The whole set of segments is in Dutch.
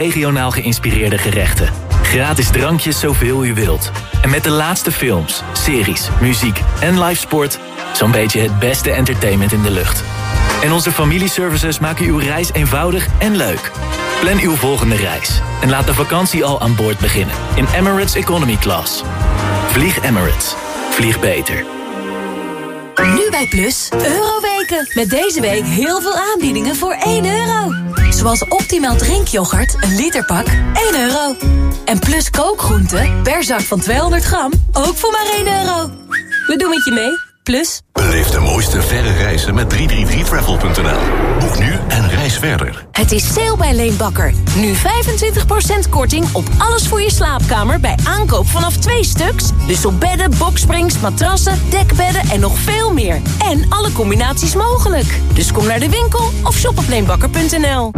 Regionaal geïnspireerde gerechten. Gratis drankjes zoveel u wilt. En met de laatste films, series, muziek en live sport... zo'n beetje het beste entertainment in de lucht. En onze familieservices maken uw reis eenvoudig en leuk. Plan uw volgende reis. En laat de vakantie al aan boord beginnen. In Emirates Economy Class. Vlieg Emirates. Vlieg beter. Nu bij Plus, Euroweken. Met deze week heel veel aanbiedingen voor 1 euro. Zoals optimaal drinkyoghurt, een literpak, 1 euro. En Plus kookgroenten, per zak van 200 gram, ook voor maar 1 euro. We doen het je mee, Plus. Beleef de mooiste verre reizen met 333travel.nl. Boek nu en reis verder. Het is sale bij Leenbakker. Nu 25% korting op alles voor je slaapkamer bij aankoop vanaf twee stuks. Dus op bedden, boksprings, matrassen, dekbedden en nog veel meer. En alle combinaties mogelijk. Dus kom naar de winkel of shop op leenbakker.nl.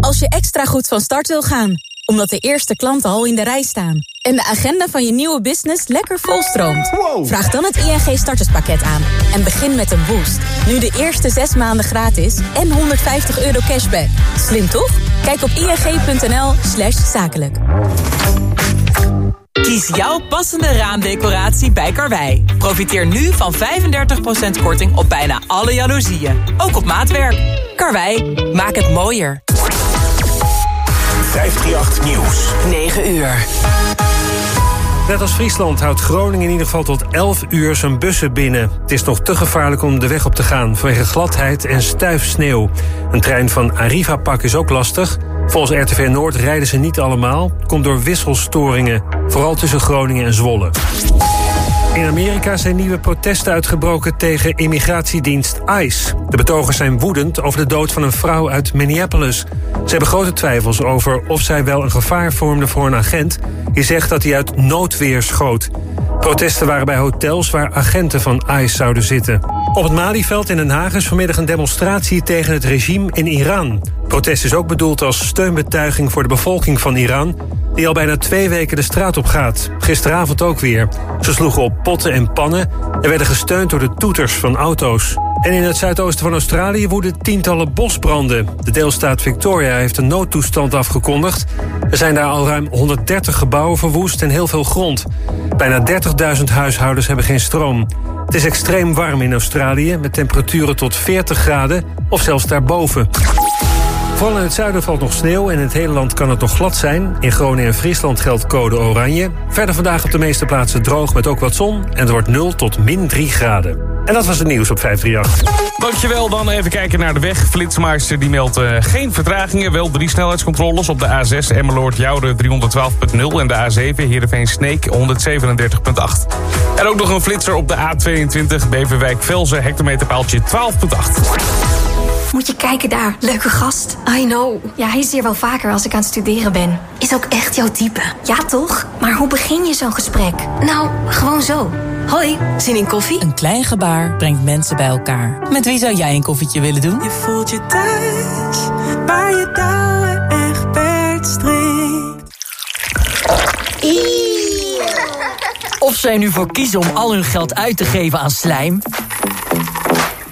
Als je extra goed van start wil gaan, omdat de eerste klanten al in de rij staan... en de agenda van je nieuwe business lekker volstroomt... vraag dan het ING starterspakket aan en begin met een boost. Nu de eerste zes maanden gratis en 150 euro cashback. Slim toch? Kijk op ing.nl slash zakelijk. Kies jouw passende raamdecoratie bij Karwei. Profiteer nu van 35% korting op bijna alle jaloezieën. Ook op maatwerk. Karwei, maak het mooier. 538 Nieuws. 9 uur. Net als Friesland houdt Groningen in ieder geval tot 11 uur zijn bussen binnen. Het is nog te gevaarlijk om de weg op te gaan vanwege gladheid en stuif sneeuw. Een trein van Arriva Pak is ook lastig. Volgens RTV Noord rijden ze niet allemaal. Komt door wisselstoringen, vooral tussen Groningen en Zwolle. In Amerika zijn nieuwe protesten uitgebroken tegen immigratiedienst ICE. De betogers zijn woedend over de dood van een vrouw uit Minneapolis. Ze hebben grote twijfels over of zij wel een gevaar vormde voor een agent... die zegt dat hij uit noodweer schoot. Protesten waren bij hotels waar agenten van ICE zouden zitten. Op het Malieveld in Den Haag is vanmiddag een demonstratie tegen het regime in Iran. Protest is ook bedoeld als steunbetuiging voor de bevolking van Iran... die al bijna twee weken de straat op gaat. Gisteravond ook weer. Ze sloegen op potten en pannen... en werden gesteund door de toeters van auto's. En in het zuidoosten van Australië woeden tientallen bosbranden. De deelstaat Victoria heeft een noodtoestand afgekondigd. Er zijn daar al ruim 130 gebouwen verwoest en heel veel grond. Bijna 30.000 huishoudens hebben geen stroom. Het is extreem warm in Australië, met temperaturen tot 40 graden of zelfs daarboven. Vooral in het zuiden valt nog sneeuw en in het hele land kan het nog glad zijn. In Groningen en Friesland geldt code oranje. Verder vandaag op de meeste plaatsen droog met ook wat zon. En het wordt 0 tot min 3 graden. En dat was het nieuws op 538. Dankjewel, dan even kijken naar de weg. Flitsmeister die meldt uh, geen vertragingen. Wel drie snelheidscontroles op de A6 Emmeloord Joude 312.0 en de A7 Heerenveen Sneek 137.8. En ook nog een flitser op de A22 Beverwijk Velzen hectometerpaaltje 12.8. Moet je kijken daar, leuke gast. I know. Ja, hij is hier wel vaker als ik aan het studeren ben. Is ook echt jouw type. Ja, toch? Maar hoe begin je zo'n gesprek? Nou, gewoon zo. Hoi, zin in koffie? Een klein gebaar brengt mensen bij elkaar. Met wie zou jij een koffietje willen doen? Je voelt je thuis, waar je touwen echt strikt. Of zij nu voor kiezen om al hun geld uit te geven aan slijm...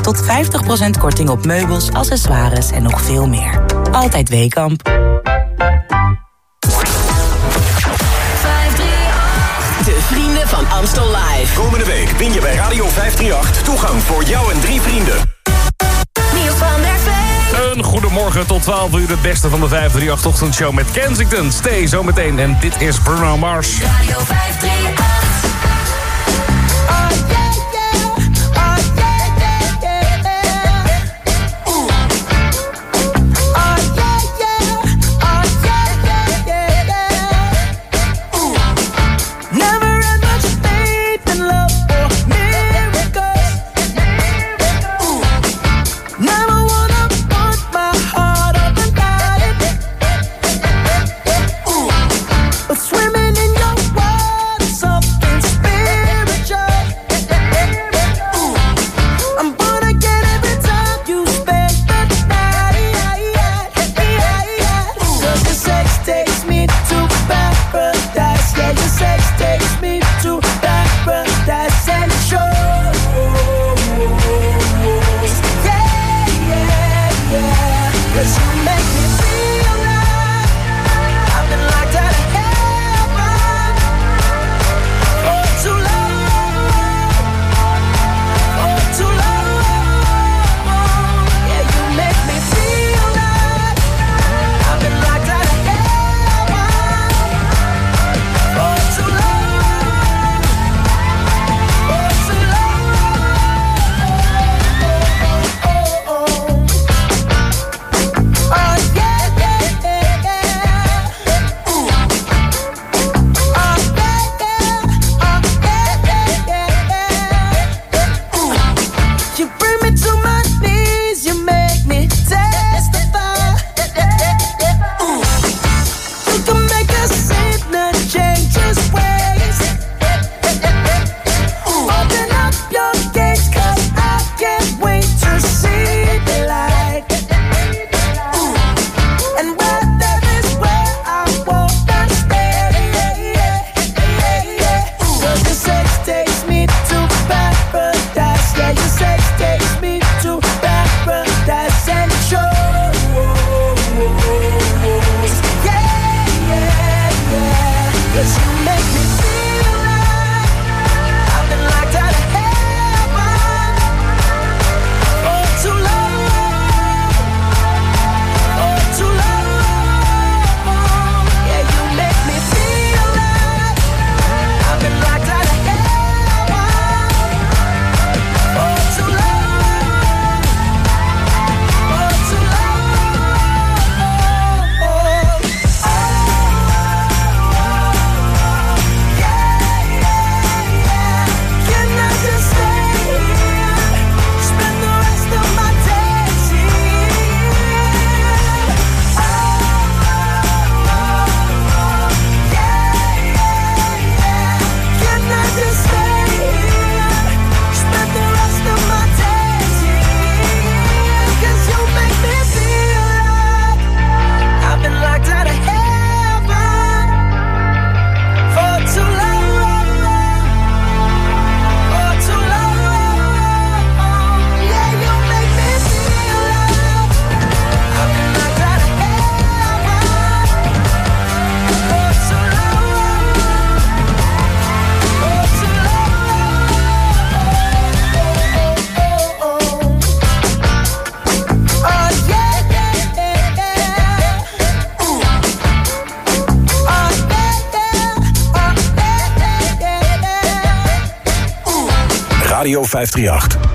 tot 50% korting op meubels, accessoires en nog veel meer. Altijd Weekamp. De vrienden van Amstel Live. Komende week win je bij Radio 538 toegang voor jou en drie vrienden. Niels van der Veen. Een goedemorgen tot 12 uur, het beste van de 538-ochtendshow met Kensington. Stay zometeen en dit is Bruno Mars. Radio 538. Radio 538.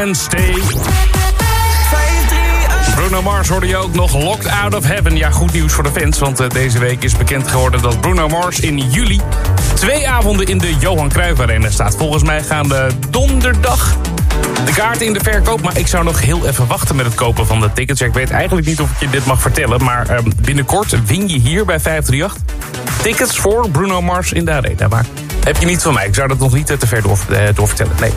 En Stay. Bruno Mars hoorde je ook nog Locked Out of Heaven. Ja, goed nieuws voor de fans, want uh, deze week is bekend geworden... dat Bruno Mars in juli twee avonden in de Johan Cruijff Arena staat. Volgens mij gaan de donderdag de kaarten in de verkoop. Maar ik zou nog heel even wachten met het kopen van de tickets. ik weet eigenlijk niet of ik je dit mag vertellen... maar uh, binnenkort win je hier bij 538 tickets voor Bruno Mars in de Arena. Maar heb je niet van mij. Ik zou dat nog niet te ver uh, doorvertellen. Nee.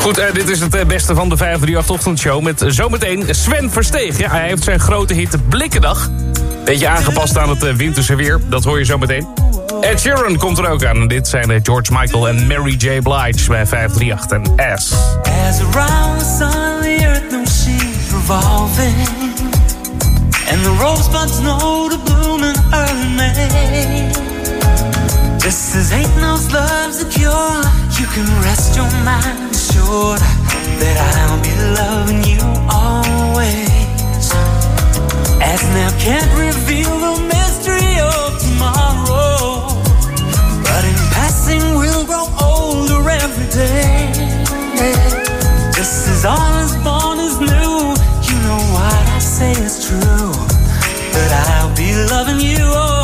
Goed, uh, dit is het uh, beste van de 538 ochtendshow met zometeen Sven Versteeg. Ja, hij heeft zijn grote hit Blikkendag. Beetje aangepast aan het winterse weer. Dat hoor je zometeen. Ed Sheeran komt er ook aan. Dit zijn George Michael en Mary J. Blige bij 538 en S. No ain't no cure. You can rest your mind assured that I'll be loving you always. As now can't reveal the mystery of tomorrow, but in passing we'll grow older every day. This is all as born as new. You know what I say is true. That I'll be loving you always.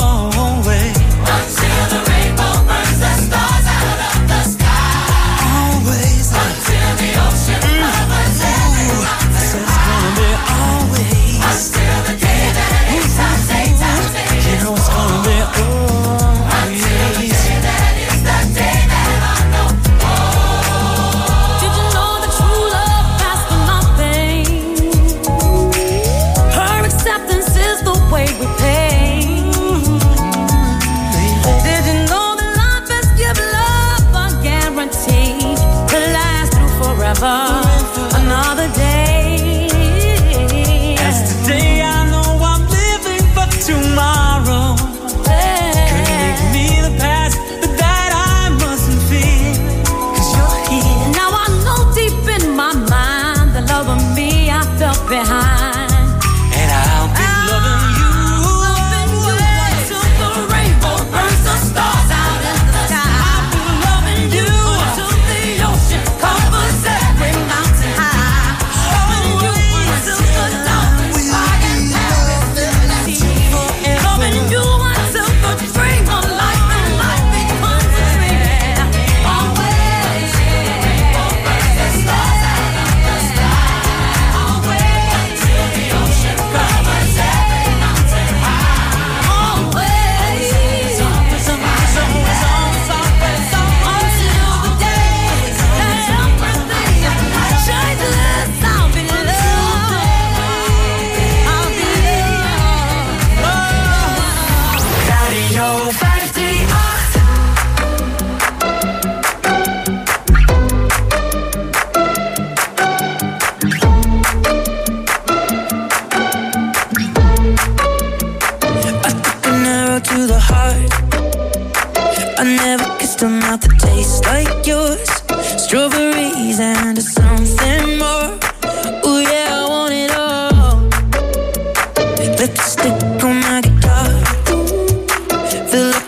feel like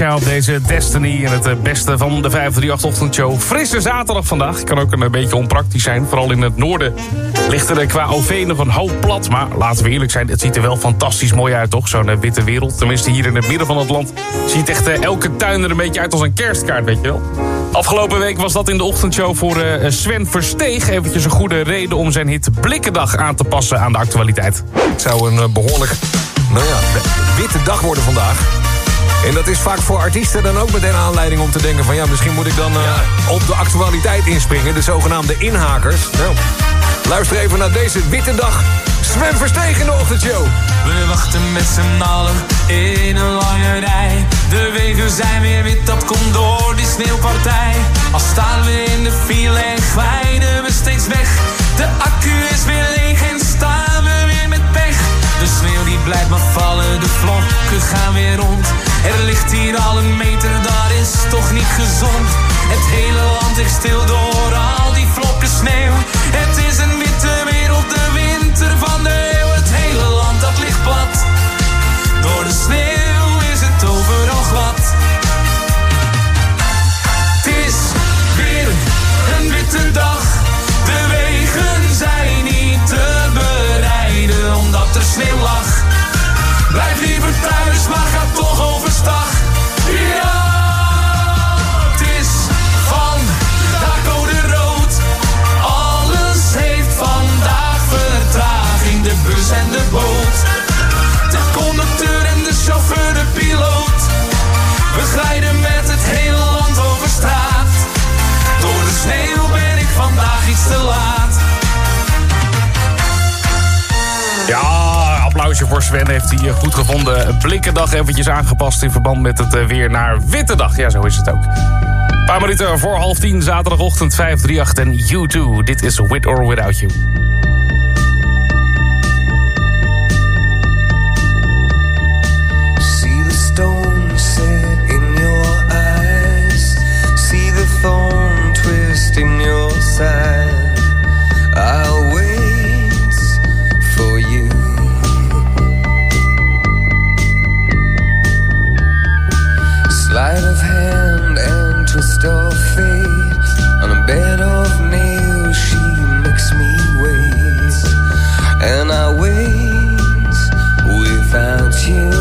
Sasha op deze Destiny. En het eh, beste van de 538-ochtendshow. Frisse zaterdag vandaag. Kan ook een beetje onpraktisch zijn. Vooral in het noorden ligt er qua OV een hoop plat. Maar laten we eerlijk zijn, het ziet er wel fantastisch mooi uit, toch? Zo'n witte wereld. Tenminste, hier in het midden van het land ziet echt elke tuin er een beetje uit als een kerstkaart, weet je wel. Afgelopen week was dat in de ochtendshow voor Sven Versteeg. Eventjes een goede reden om zijn hit Blikkendag aan te passen aan de actualiteit. Het zou een behoorlijk nou ja, witte dag worden vandaag. En dat is vaak voor artiesten dan ook meteen aanleiding om te denken van... ja, misschien moet ik dan uh, op de actualiteit inspringen. De zogenaamde inhakers. Nou, luister even naar deze witte dag. Sven Versteeg in de ochtendshow. We wachten met z'n allen in een lange rij. De wegen zijn weer wit, dat komt door die sneeuwpartij. Al staan we in de file en glijden we steeds weg. De accu is weer leeg en staan we weer met pech. De sneeuw die blijft maar vallen, de vlokken gaan weer rond. Er ligt hier al een meter, dat is toch niet gezond. Het hele land ligt stil door al die vlokken sneeuw. Het is een witte wereld, de winter van de eeuw. Het hele land dat ligt plat. Door de sneeuw Ja, applausje voor Sven. Heeft hij goed gevonden. Blikkendag eventjes aangepast in verband met het weer naar Witte Dag. Ja, zo is het ook. Een paar minuten voor half tien, zaterdagochtend 538 en U2. Dit is With or Without You. You.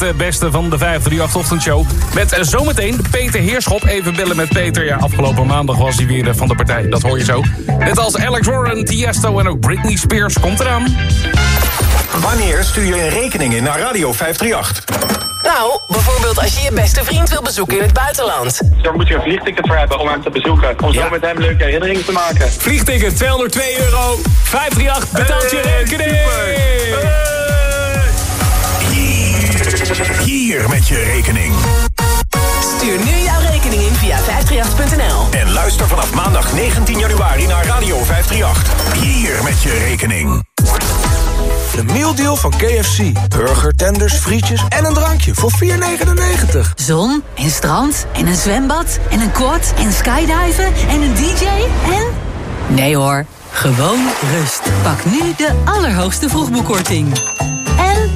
Het eh, beste van de 538-ochtendshow. Met eh, zometeen Peter Heerschop. Even bellen met Peter. Ja, afgelopen maandag was hij weer eh, van de partij. Dat hoor je zo. Net als Alex Warren, Tiesto en ook Britney Spears komt eraan. Wanneer stuur je een rekening in naar Radio 538? Nou, bijvoorbeeld als je je beste vriend wil bezoeken in het buitenland. Daar moet je een vliegticket voor hebben om hem te bezoeken. Om zo met hem leuke herinneringen te maken. Vliegticket 202 euro. 538 betaalt je rekening. Hier met je rekening. Stuur nu jouw rekening in via 538.nl. En luister vanaf maandag 19 januari naar Radio 538. Hier met je rekening. De mealdeal van KFC. Burger, tenders, frietjes en een drankje voor 4,99. Zon en strand en een zwembad en een quad en skydiven en een dj en... Nee hoor, gewoon rust. Pak nu de allerhoogste vroegboekkorting.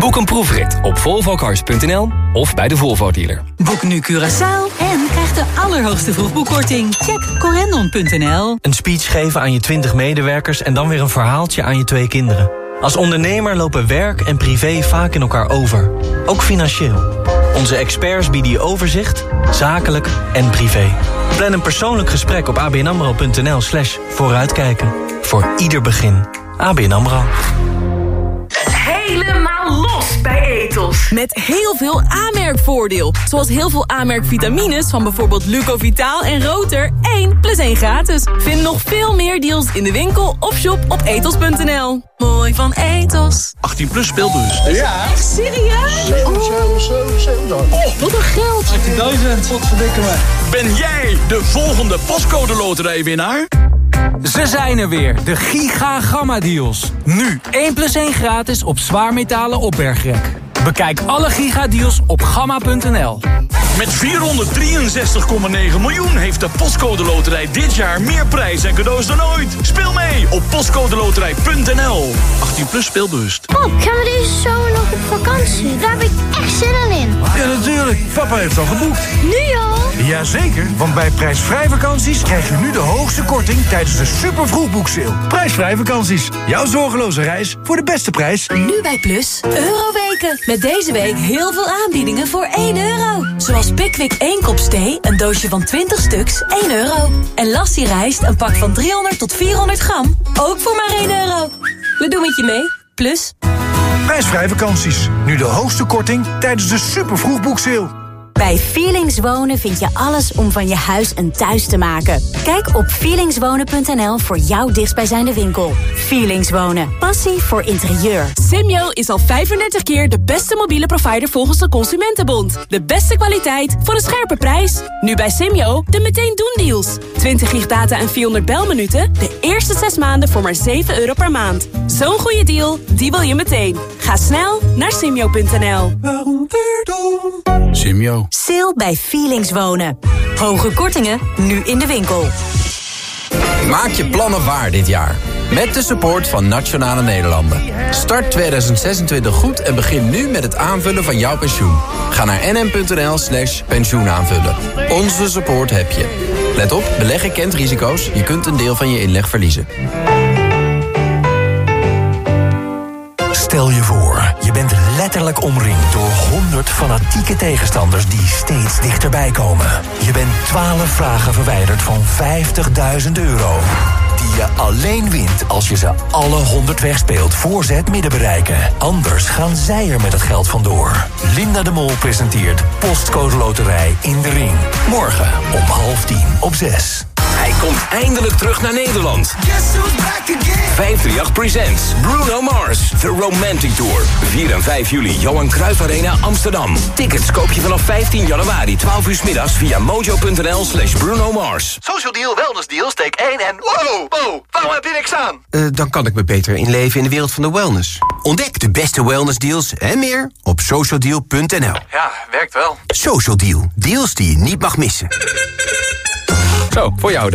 Boek een proefrit op volvocars.nl of bij de Volvo dealer. Boek nu Curaçao en krijg de allerhoogste vroegboekkorting. Check corendon.nl. Een speech geven aan je 20 medewerkers en dan weer een verhaaltje aan je twee kinderen. Als ondernemer lopen werk en privé vaak in elkaar over. Ook financieel. Onze experts bieden je overzicht, zakelijk en privé. Plan een persoonlijk gesprek op abnamro.nl slash vooruitkijken. Voor ieder begin. ABN AMRO. Helemaal los bij Etos. Met heel veel aanmerkvoordeel. Zoals heel veel aanmerkvitamines van bijvoorbeeld Lucovitaal en Roter. 1 plus 1 gratis. Vind nog veel meer deals in de winkel of shop op etos.nl. Mooi van Etos. 18 plus speelbus. Ja. Echt serieus? Oh, wat een geld. 18.000. Wat verdikken me. Ben jij de volgende pascode loterijwinnaar? Ze zijn er weer, de Giga Gamma Deals. Nu 1 plus 1 gratis op zwaarmetalen opbergrek. Bekijk alle gigadeals op gamma.nl. Met 463,9 miljoen heeft de Postcode Loterij dit jaar meer prijs en cadeaus dan ooit. Speel mee op postcodeloterij.nl. 18 plus speelbewust. Pap, gaan we deze zomer nog op vakantie? Daar heb ik echt zin in. Ja, natuurlijk. Papa heeft al geboekt. Nu al? Jazeker, want bij prijsvrij vakanties krijg je nu de hoogste korting tijdens de super vroegboekseil. Prijsvrij vakanties. Jouw zorgeloze reis voor de beste prijs. Nu bij Plus, Met deze week heel veel aanbiedingen voor 1 euro. Zoals Pickwick 1 kop thee, een doosje van 20 stuks, 1 euro. En Lassie rijst, een pak van 300 tot 400 gram, ook voor maar 1 euro. We doen het je mee. Plus... Prijsvrij vakanties. Nu de hoogste korting tijdens de super vroegboekseil. Bij Feelings Wonen vind je alles om van je huis een thuis te maken. Kijk op feelingswonen.nl voor jouw dichtstbijzijnde winkel. Feelings Wonen. Passie voor interieur. Simyo is al 35 keer de beste mobiele provider volgens de Consumentenbond. De beste kwaliteit voor een scherpe prijs. Nu bij Simyo de meteen doen deals. 20 gig data en 400 belminuten. De eerste 6 maanden voor maar 7 euro per maand. Zo'n goede deal, die wil je meteen. Ga snel naar simyo.nl. Simyo. Sale bij Feelings Wonen. Hoge kortingen, nu in de winkel. Maak je plannen waar dit jaar. Met de support van Nationale Nederlanden. Start 2026 goed en begin nu met het aanvullen van jouw pensioen. Ga naar nm.nl slash pensioenaanvullen. Onze support heb je. Let op, beleggen kent risico's. Je kunt een deel van je inleg verliezen. Stel je voor, je bent letterlijk omringd door 100 fanatieke tegenstanders die steeds dichterbij komen. Je bent 12 vragen verwijderd van 50.000 euro. Die je alleen wint als je ze alle 100 wegspeelt voor ze het midden bereiken. Anders gaan zij er met het geld vandoor. Linda de Mol presenteert Postcode Loterij in de Ring. Morgen om half tien op 6. Hij komt eindelijk terug naar Nederland. 538 Presents Bruno Mars, The Romantic Tour. 4 en 5 juli, Johan Cruijff Arena, Amsterdam. Tickets koop je vanaf 15 januari, 12 uur s middags via mojo.nl slash Bruno Mars. Social Deal, Wellness Deal, steek 1 en... Wow, wow, waarom heb je niks aan? Eh, dan kan ik me beter inleven in de wereld van de wellness. Ontdek de beste wellness deals en meer op socialdeal.nl. Ja, werkt wel. Social Deal, deals die je niet mag missen. Zo, voor jou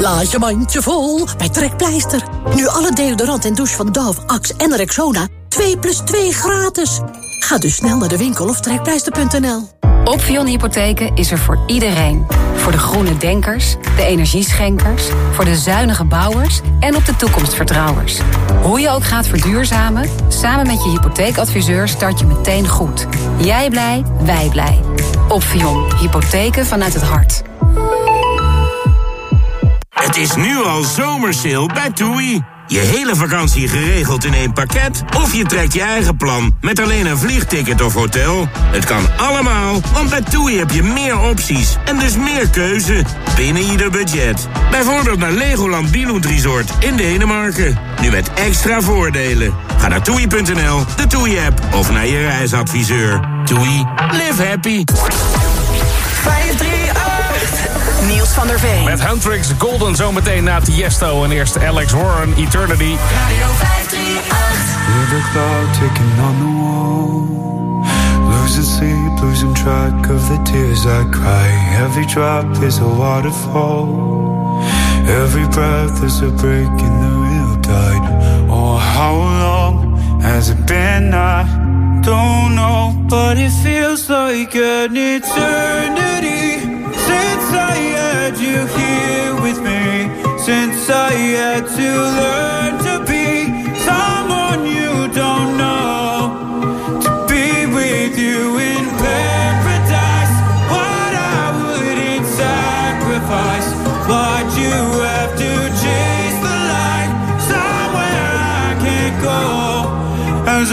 Laat je mandje vol bij Trekpleister. Nu alle deodorant en douche van Dove, Axe en Rexona 2 plus 2 gratis. Ga dus snel naar de winkel of trekpleister.nl. Opvion Hypotheken is er voor iedereen. Voor de groene denkers, de energieschenkers, voor de zuinige bouwers en op de toekomstvertrouwers. Hoe je ook gaat verduurzamen, samen met je hypotheekadviseur start je meteen goed. Jij blij, wij blij. Opvion Hypotheken vanuit het hart. Het is nu al zomersale bij TUI. Je hele vakantie geregeld in één pakket? Of je trekt je eigen plan met alleen een vliegticket of hotel? Het kan allemaal, want bij TUI heb je meer opties en dus meer keuze binnen ieder budget. Bijvoorbeeld naar Legoland Billund Resort in Denemarken. Nu met extra voordelen. Ga naar toei.nl, de TUI-app of naar je reisadviseur. TUI, live happy. 538. Niels van der Veen. Met Huntrix Golden zometeen na Tiesto en eerst Alex Warren Eternity. Radio 538. Hear the clock ticking on the wall. Losing sleep, losing track of the tears I cry. Every drop is a waterfall. Every breath is a break in the real tide. Oh, how long has it been? I don't know, but it feels like an eternity since I had you here with me. Since I had to learn to be someone you don't know. To be with you in paradise. What I wouldn't sacrifice. What you have to chase the light. Somewhere I can't go. As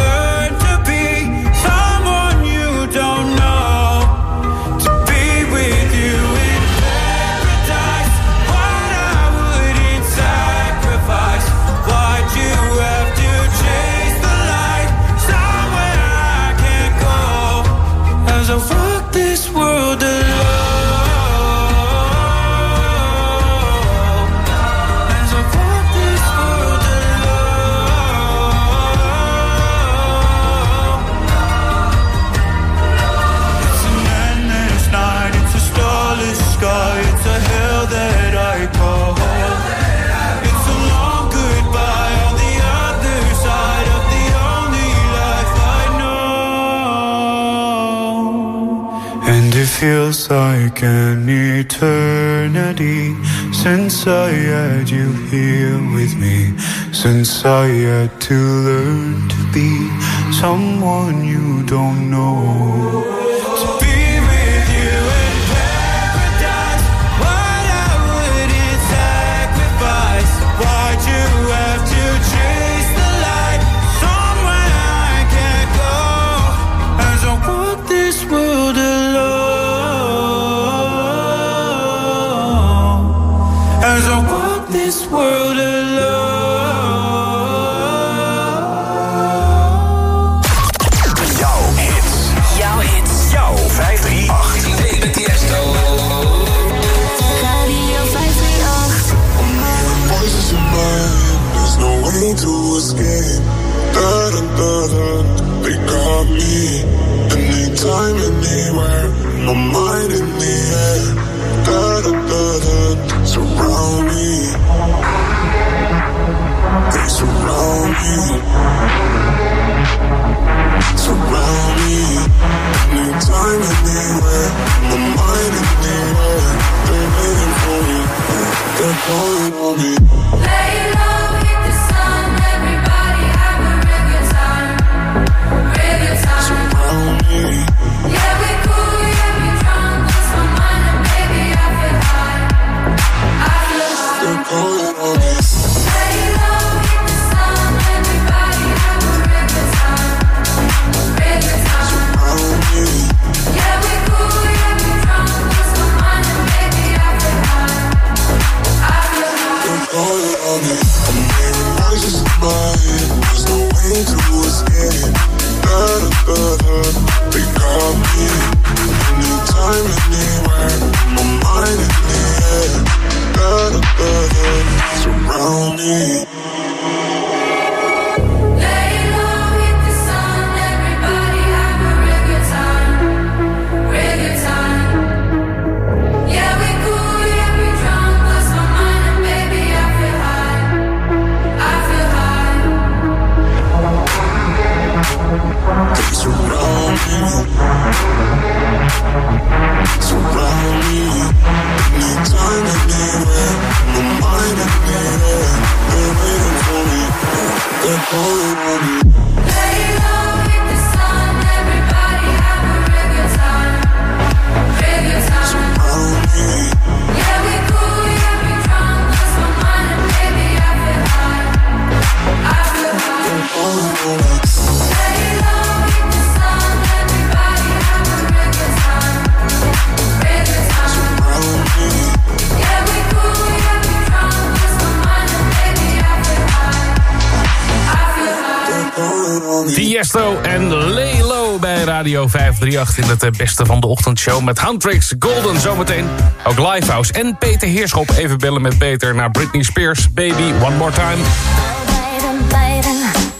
Tiesto en Lelo bij Radio 538 in het eh, beste van de ochtendshow met Huntrix Golden zometeen. Ook Lifehouse en Peter Heerschop even bellen met Peter naar Britney Spears Baby One More Time.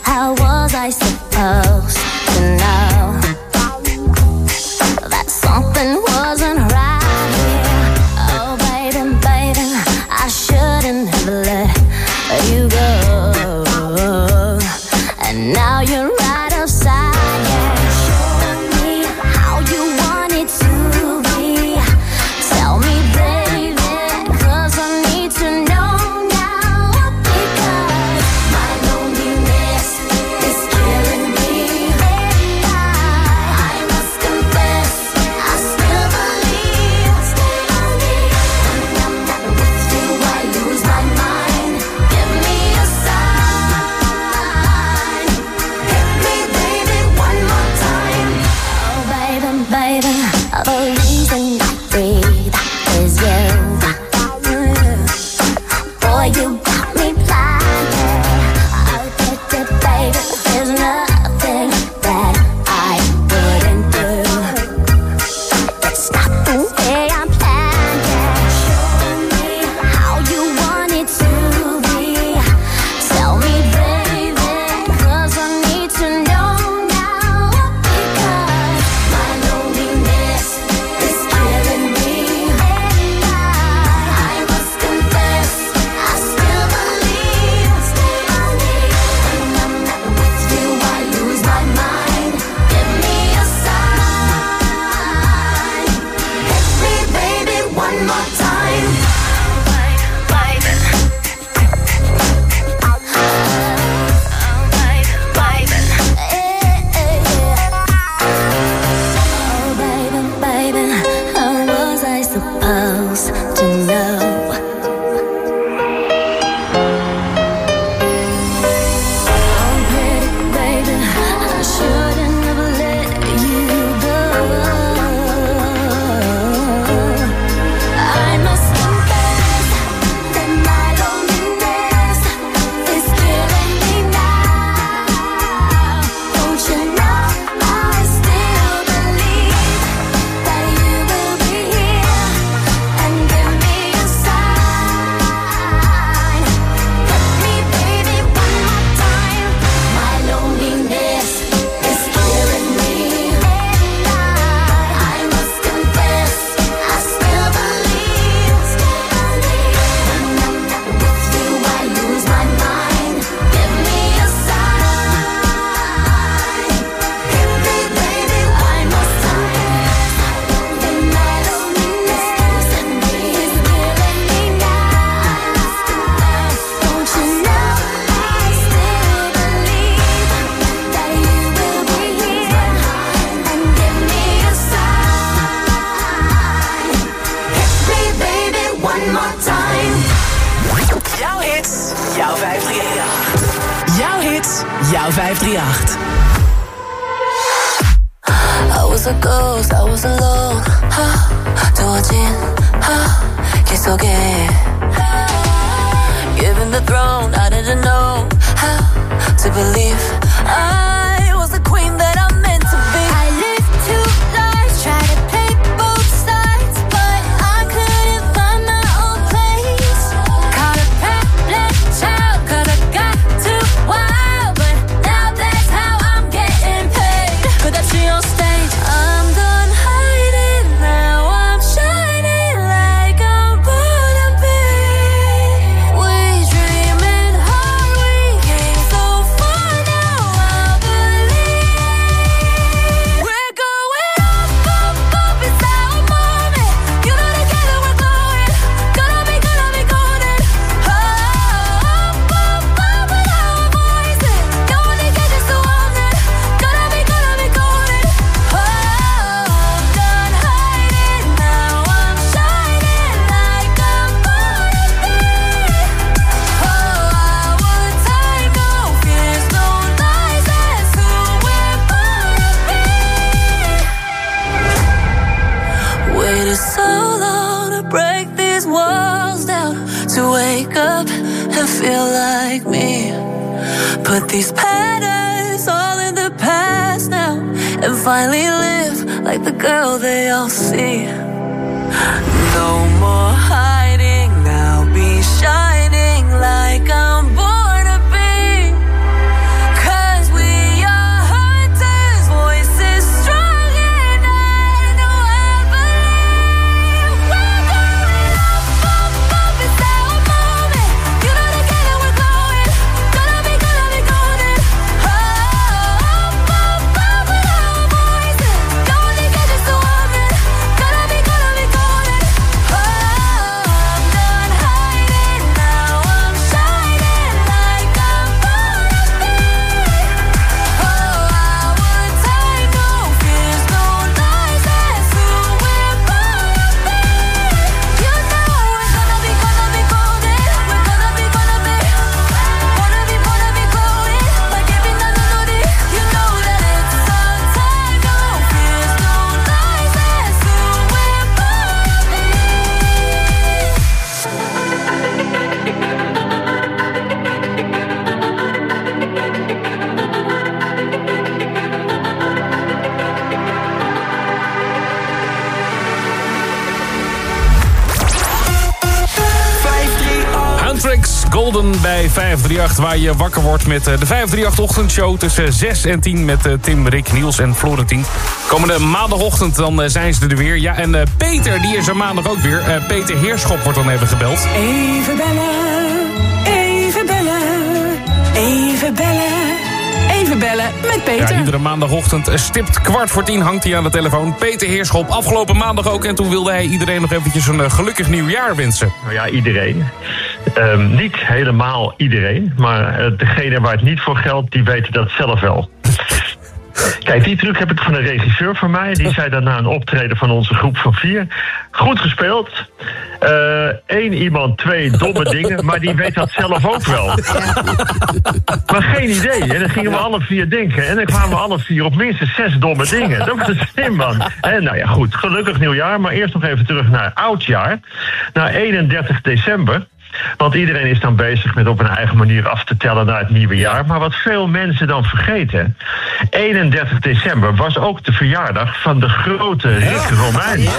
How was I supposed 속에. Given the throne, I didn't know how to believe. I 538, waar je wakker wordt met eh, de 538-ochtendshow... tussen 6 en 10 met eh, Tim, Rick, Niels en Florentien. Komende maandagochtend dan eh, zijn ze er weer. Ja, en eh, Peter, die is er maandag ook weer. Eh, Peter Heerschop wordt dan even gebeld. Even bellen, even bellen, even bellen, even bellen met Peter. Ja, iedere maandagochtend stipt kwart voor tien hangt hij aan de telefoon. Peter Heerschop, afgelopen maandag ook. En toen wilde hij iedereen nog eventjes een gelukkig nieuwjaar wensen. Nou ja, iedereen. Ehm, niet helemaal iedereen, maar eh, degene waar het niet voor geldt, die weten dat zelf wel. Kijk, die truc heb ik van een regisseur van mij. Die zei dan na een optreden van onze groep van vier... Goed gespeeld. Eén iemand, twee domme dingen. Maar die weet dat zelf ook wel. Maar geen idee. En dan gingen we alle vier denken. En dan kwamen we alle vier op minstens zes domme dingen. Dat was slim, man. En nou ja, goed. Gelukkig nieuwjaar. Maar eerst nog even terug naar oudjaar. Naar 31 december. Want iedereen is dan bezig met op een eigen manier af te tellen naar het nieuwe jaar. Maar wat veel mensen dan vergeten. 31 december was ook de verjaardag van de grote Rick Romein. Ja,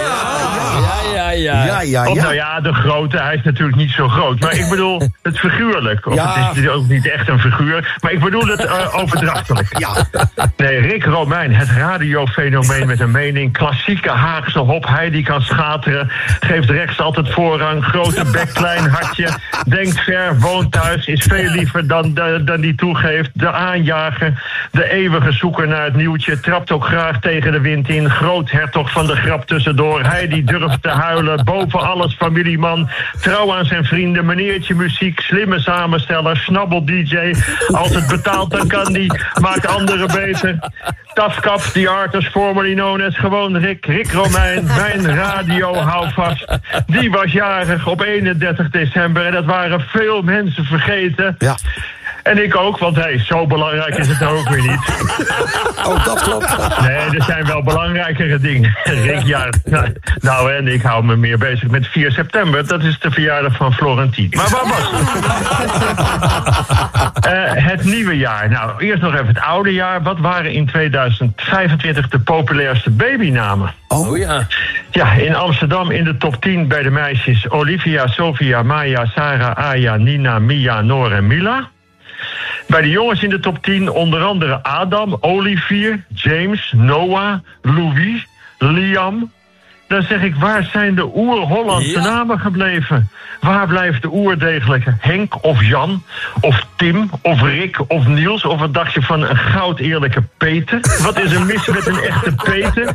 ja, ja. ja, ja, Of ja. nou ja, de grote, hij is natuurlijk niet zo groot. Maar ik bedoel het figuurlijk. Of Ja. het is ook niet echt een figuur. Maar ik bedoel het eh, overdrachtelijk. Ja. Nee, Rick Romein, het radiofenomeen met een mening. Klassieke Haagse hop, hij die kan schateren. Geeft rechts altijd voorrang. Grote bek, klein hartje. Denkt ver, woont thuis. Is veel liever dan, dan, dan die toegeeft. De aanjager, de eeuwige zoeker naar het nieuwtje. Trapt ook graag tegen de wind in. Groot hertog van de grap tussendoor. Hij die durft te huilen. Boven alles familieman. Trouw aan zijn vrienden. Meneertje muziek. Slimme samensteller. Snabbel DJ. Als het betaalt dan kan die. Maakt anderen beter. Tafkap, the artist formerly known as gewoon Rick. Rick Romein, mijn radio houvast. Die was jarig op 31 december. En dat waren veel mensen vergeten. Ja. En ik ook, want hey, zo belangrijk is het nou ook weer niet. Oh, dat klopt. Nee, er zijn wel belangrijkere dingen. Rick, ja, nou, nou, en ik hou me meer bezig met 4 september. Dat is de verjaardag van Florentien. Maar wat was het? Eh, het nieuwe jaar. Nou, eerst nog even het oude jaar. Wat waren in 2025 de populairste babynamen? Oh ja. Ja, in Amsterdam in de top 10 bij de meisjes Olivia, Sofia, Maya, Sarah, Aya, Nina, Mia, Noor en Mila. Bij de jongens in de top 10 onder andere Adam, Olivier, James, Noah, Louis, Liam. Dan zeg ik, waar zijn de oer-Hollandse Ja. namen gebleven? Waar blijft de oerdegelijke Henk of Jan of Tim of Rick of Niels? Of wat dacht je van een goud eerlijke Peter? Wat is er mis met een echte Peter?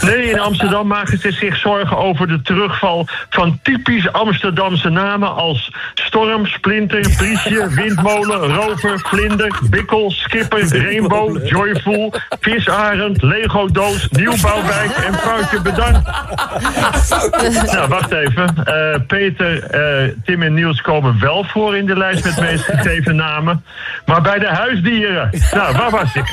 Nee, in Amsterdam maken ze zich zorgen over de terugval van typisch Amsterdamse namen als Storm, Splinter, Priesje, Windmolen, Rover, Vlinder, Bikkel, Skipper, Rainbow, Joyful, Visarend, Lego Doos, Nieuwbouwwijk en Foutje Bedankt. Nou, wacht even. Eh, Peter, eh, Tim en Niels komen wel voor in de lijst met meest gegeven namen. Maar bij de huisdieren. Nou, waar was ik?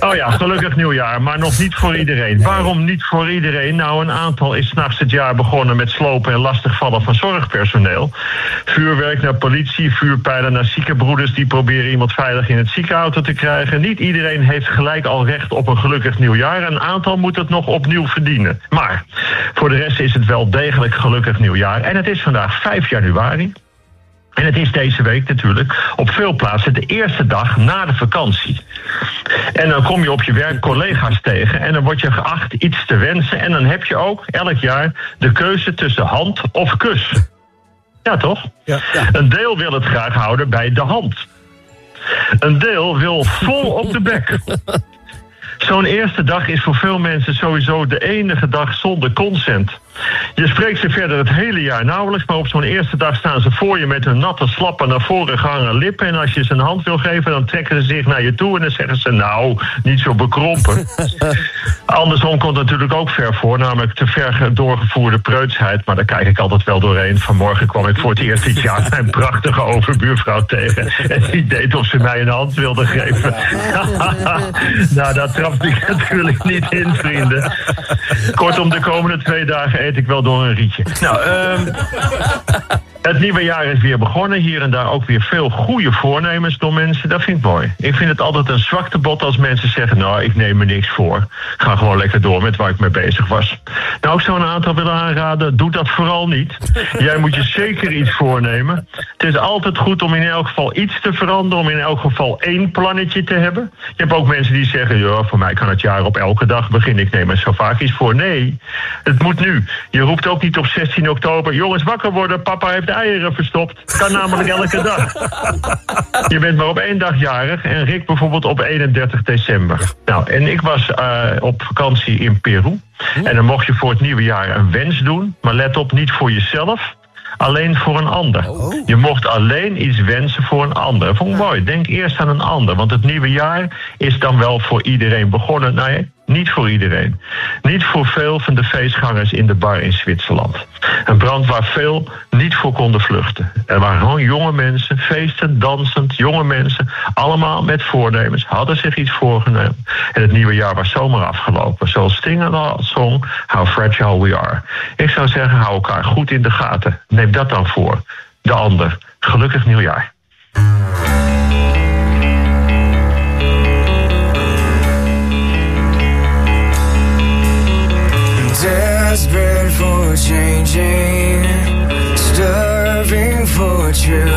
Oh ja, gelukkig nieuwjaar, maar nog niet voor iedereen. Waarom niet voor iedereen? Nou, een aantal is s'nachts het jaar begonnen met slopen en lastigvallen van zorgpersoneel. Vuurwerk naar politie, vuurpijlen naar ziekenbroeders die proberen iemand veilig in het ziekenauto te krijgen. Niet iedereen heeft gelijk al recht op een gelukkig nieuwjaar. Een aantal moet het nog opnieuw verdienen. Maar voor de rest is het wel degelijk gelukkig nieuwjaar. En het is vandaag 5 januari. En het is deze week natuurlijk op veel plaatsen de eerste dag na de vakantie. En dan kom je op je werk collega's tegen en dan word je geacht iets te wensen. En dan heb je ook elk jaar de keuze tussen hand of kus. Ja, toch? Een deel wil het graag houden bij de hand. Een deel wil vol op de bek. Zo'n eerste dag is voor veel mensen sowieso de enige dag zonder consent. Je spreekt ze verder het hele jaar nauwelijks, maar op zo'n eerste dag staan ze voor je met hun natte, slappe, naar voren gehangen lippen. En als je ze een hand wil geven, dan trekken ze zich naar je toe en dan zeggen ze: Nou, niet zo bekrompen. Andersom komt het natuurlijk ook ver voor, namelijk te ver doorgevoerde preutsheid. Maar daar kijk ik altijd wel doorheen. Vanmorgen kwam ik voor het eerst dit jaar mijn prachtige overbuurvrouw tegen. En die deed of ze mij een hand wilde geven. nou, daar ik natuurlijk niet in, vrienden. Kortom, de komende twee dagen eet ik wel door een rietje. Nou, ehm het nieuwe jaar is weer begonnen. Hier en daar ook weer veel goede voornemens door mensen. Dat vind ik mooi. Ik vind het altijd een zwaktebod als mensen zeggen... nou, ik neem me niks voor. Ga gewoon lekker door met waar ik mee bezig was. Nou, ik zou een aantal willen aanraden. Doe dat vooral niet. Jij moet je zeker iets voornemen. Het is altijd goed om in elk geval iets te veranderen. Om in elk geval één plannetje te hebben. Je hebt ook mensen die zeggen... voor mij kan het jaar op elke dag beginnen. Ik neem er zo vaak iets voor. Nee, het moet nu. Je roept ook niet op 16 oktober... jongens, wakker worden, papa heeft eieren verstopt. Kan namelijk elke dag. Je bent maar op één dag jarig en Rick bijvoorbeeld op 31 december. Nou, en ik was eh, op vakantie in Peru. En dan mocht je voor het nieuwe jaar een wens doen. Maar let op, niet voor jezelf. Alleen voor een ander. Je mocht alleen iets wensen voor een ander. Vond ik mooi. Denk eerst aan een ander. Want het nieuwe jaar is dan wel voor iedereen begonnen. Nee, niet voor iedereen. Niet voor veel van de feestgangers in de bar in Zwitserland. Een brand waar veel niet voor konden vluchten. Er waren gewoon jonge mensen, feesten, dansend, jonge mensen. Allemaal met voornemens, hadden zich iets voorgenomen. En het nieuwe jaar was zomaar afgelopen. Zoals Sting al zong, How Fragile We Are. Ik zou zeggen, hou elkaar goed in de gaten. Neem dat dan voor. De ander. Gelukkig nieuwjaar. Desperate for changing, starving for truth.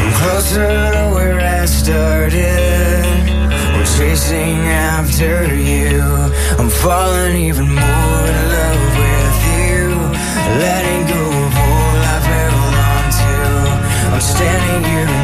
I'm closer to where I started. We're chasing after you. I'm falling even more in love with you. Letting go of all I've held on to. I'm standing here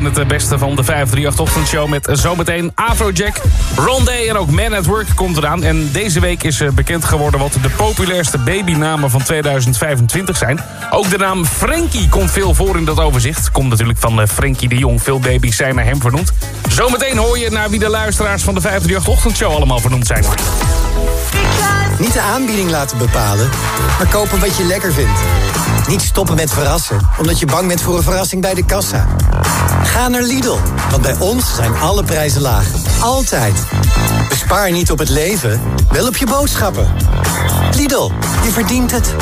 in het eh, beste van de 538-ochtendshow... met zometeen Afrojack, Rondé en ook Man at Work komt eraan. En deze week is bekend geworden wat de populairste babynamen van 2025 zijn. Ook de naam Frankie komt veel voor in dat overzicht. Komt natuurlijk van Frankie de Jong. Veel baby's zijn naar hem vernoemd. Zometeen hoor je naar wie de luisteraars van de 538-ochtendshow allemaal vernoemd zijn. Niet de aanbieding laten bepalen, maar kopen wat je lekker vindt. Niet stoppen met verrassen, omdat je bang bent voor een verrassing bij de kassa. Ga naar Lidl, want bij ons zijn alle prijzen laag. Altijd. Bespaar niet op het leven, wel op je boodschappen. Lidl, je verdient het.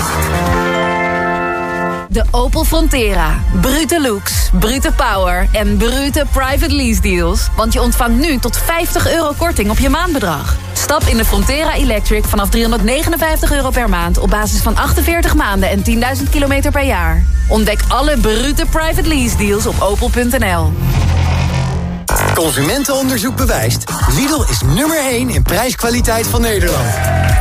De Opel Frontera. Brute looks, brute power en brute private lease deals. Want je ontvangt nu tot 50 euro korting op je maandbedrag. Stap in de Frontera Electric vanaf 359 euro per maand... op basis van 48 maanden en 10.000 kilometer per jaar. Ontdek alle brute private lease deals op opel.nl. Consumentenonderzoek bewijst. Lidl is nummer 1 in prijskwaliteit van Nederland.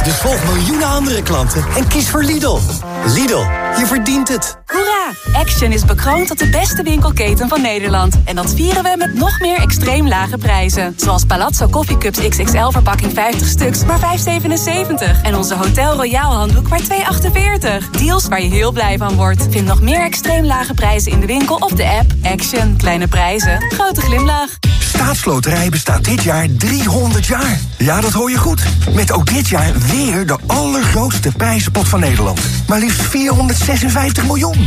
Dus volg miljoenen andere klanten en kies voor Lidl. Lidl, je verdient het. Hoera! Action is bekroond tot de beste winkelketen van Nederland. En dat vieren we met nog meer extreem lage prijzen. Zoals Palazzo Coffee Cups XXL verpakking 50 stuks, maar 5,77. En onze Hotel Royal handdoek maar 2,48. Deals waar je heel blij van wordt. Vind nog meer extreem lage prijzen in de winkel of de app. Action. Kleine prijzen. Grote glimlach. Staatsloterij bestaat dit jaar 300 jaar. Ja, dat hoor je goed. Met ook dit jaar weer de allergrootste prijzenpot van Nederland. Maar liefst 456 miljoen.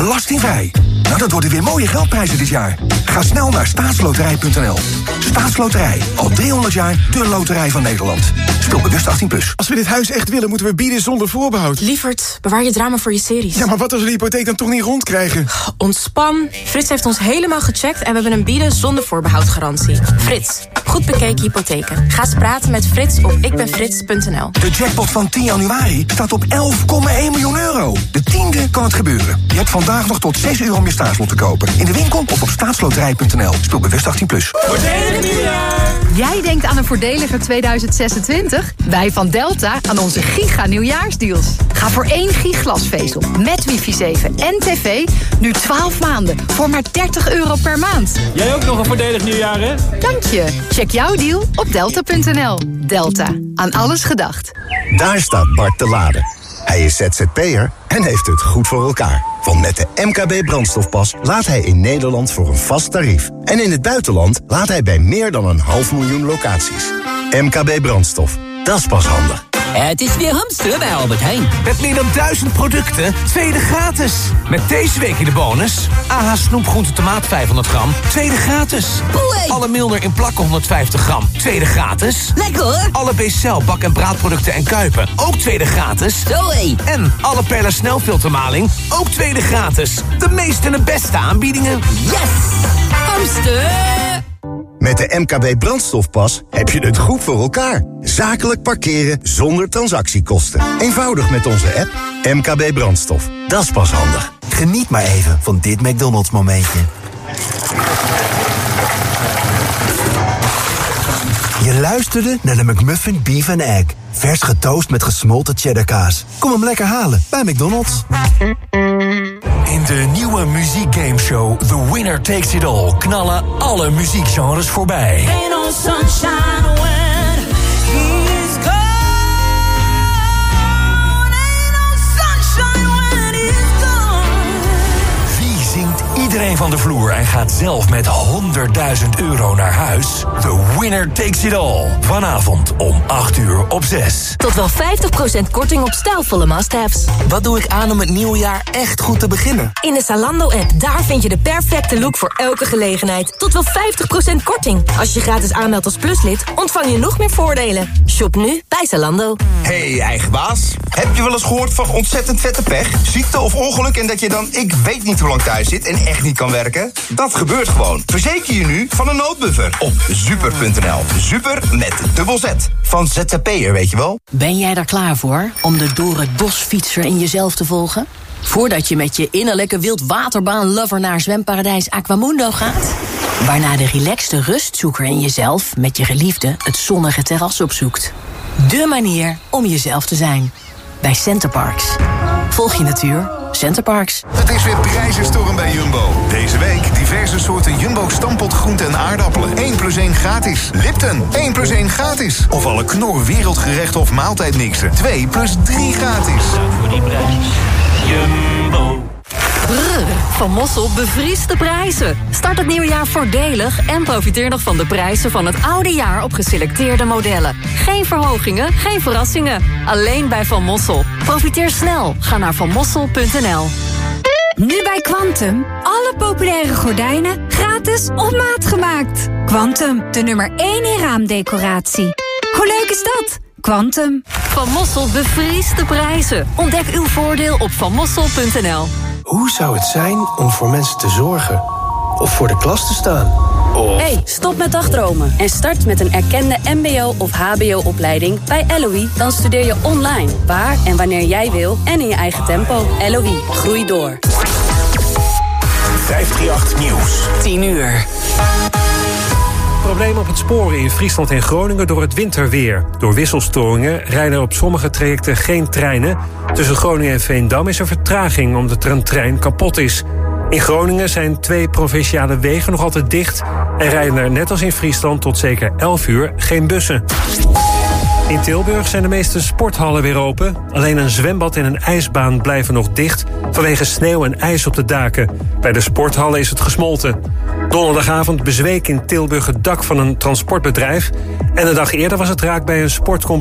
Belastingvrij. Nou, dat worden weer mooie geldprijzen dit jaar. Ga snel naar staatsloterij.nl. Staatsloterij. Al 300 jaar de loterij van Nederland. Speel bewust 18+. Plus. Als we dit huis echt willen, moeten we bieden zonder voorbehoud. Lievert, bewaar je drama voor je series. Ja, maar wat als we de hypotheek dan toch niet rondkrijgen? Ontspan. Frits heeft ons helemaal gecheckt... en we hebben een bieden zonder voorbehoud garantie. Frits, goed bekeken hypotheken. Ga eens praten met Frits op ikbenfrits.nl. De jackpot van 10 januari staat op 11,1 miljoen euro. De tiende kan het gebeuren. Je hebt vandaag nog tot 6 euro om je staatslot te kopen. In de winkel of op staatsloterij.nl. Speel bewust 18+. Plus. Jij denkt aan een voordeliger 2026? Wij van Delta aan onze giga nieuwjaarsdeals. Ga voor één giglasvezel met wifi 7 en tv nu 12 maanden voor maar 30 euro per maand. Jij ook nog een voordelig nieuwjaar, hè? Dank je. Check jouw deal op delta.nl. Delta. Aan alles gedacht. Daar staat Bart te laden. Hij is ZZP'er en heeft het goed voor elkaar. Want met de MKB brandstofpas laat hij in Nederland voor een vast tarief. En in het buitenland laat hij bij meer dan een half miljoen locaties. MKB brandstof, dat is pas handig. Het is weer hamsteren bij Albert Heijn. Met meer dan duizend producten, tweede gratis. Met deze week in de bonus... AH snoepgroente tomaat 500 gram, tweede gratis. Boeie. Alle Milner in plakken 150 gram, tweede gratis. Lekker hoor. Alle B-cel bak- en braadproducten en kuipen, ook tweede gratis. Zoé. En alle Perla snelfiltermaling, ook tweede gratis. De meeste en de beste aanbiedingen. Yes! Hamster! Met de MKB brandstofpas heb je het goed voor elkaar. Zakelijk parkeren zonder transactiekosten. Eenvoudig met onze app MKB brandstof. Dat is pas handig. Geniet maar even van dit McDonald's momentje. Je luisterde naar de McMuffin Beef and Egg. Vers getoast met gesmolten cheddarkaas. Kom hem lekker halen bij McDonald's. In de nieuwe muziekgameshow The Winner Takes It All knallen alle muziekgenres voorbij. Iedereen van de vloer en gaat zelf met 100.000 euro naar huis? The Winner Takes It All. Vanavond om 8 uur op 6. Tot wel 50% korting op stijlvolle must-haves. Wat doe ik aan om het nieuwe jaar echt goed te beginnen? In de Zalando-app, daar vind je de perfecte look voor elke gelegenheid. Tot wel 50% korting. Als je gratis aanmeldt als pluslid, ontvang je nog meer voordelen. Shop nu bij Zalando. Hey, eigen baas. Heb je wel eens gehoord van ontzettend vette pech? Ziekte of ongeluk en dat je dan ik weet niet hoe lang thuis zit en echt niet kan werken? Dat gebeurt gewoon. Verzeker je nu van een noodbuffer op super.nl. Super met dubbel Z. Van ZZP'er, weet je wel? Ben jij er klaar voor om de door het bos fietser in jezelf te volgen? Voordat je met je innerlijke wildwaterbaan-lover naar zwemparadijs Aquamundo gaat? Waarna de relaxte rustzoeker in jezelf met je geliefde het zonnige terras opzoekt. De manier om jezelf te zijn. Bij Centerparks. Volg je natuur Centerparks. Het is weer prijzenstorm bij Jumbo. Deze week diverse soorten Jumbo stampot groenten en aardappelen. 1 plus 1 gratis. Lipton, 1 plus 1 gratis. Of alle knor wereldgerechten of maaltijdmixen. 2 plus 3 gratis. Voor die prijs. Jumbo. Brrr, van Mossel bevriest de prijzen. Start het nieuwe jaar voordelig en profiteer nog van de prijzen van het oude jaar op geselecteerde modellen. Geen verhogingen, geen verrassingen. Alleen bij Van Mossel. Profiteer snel. Ga naar vanmossel.nl. Nu bij Quantum. Alle populaire gordijnen gratis op maat gemaakt. Quantum, de nummer 1 in raamdecoratie. Hoe leuk is dat? Quantum. Van Mossel bevriest de prijzen. Ontdek uw voordeel op vanmossel.nl. Hoe zou het zijn om voor mensen te zorgen? Of voor de klas te staan? Of... Hey, stop met dagdromen en start met een erkende mbo- of hbo-opleiding bij LOE. Dan studeer je online, waar en wanneer jij wil en in je eigen tempo. LOE, groei door. 538 Nieuws. 10 uur. Problemen op het sporen in Friesland en Groningen door het winterweer. Door wisselstoringen rijden er op sommige trajecten geen treinen. Tussen Groningen en Veendam is er vertraging omdat er een trein kapot is. In Groningen zijn twee provinciale wegen nog altijd dicht... en rijden er net als in Friesland tot zeker 11 uur geen bussen. In Tilburg zijn de meeste sporthallen weer open. Alleen een zwembad en een ijsbaan blijven nog dicht... vanwege sneeuw en ijs op de daken. Bij de sporthallen is het gesmolten. Donderdagavond bezweek in Tilburg het dak van een transportbedrijf... en een dag eerder was het raak bij een sportcomplex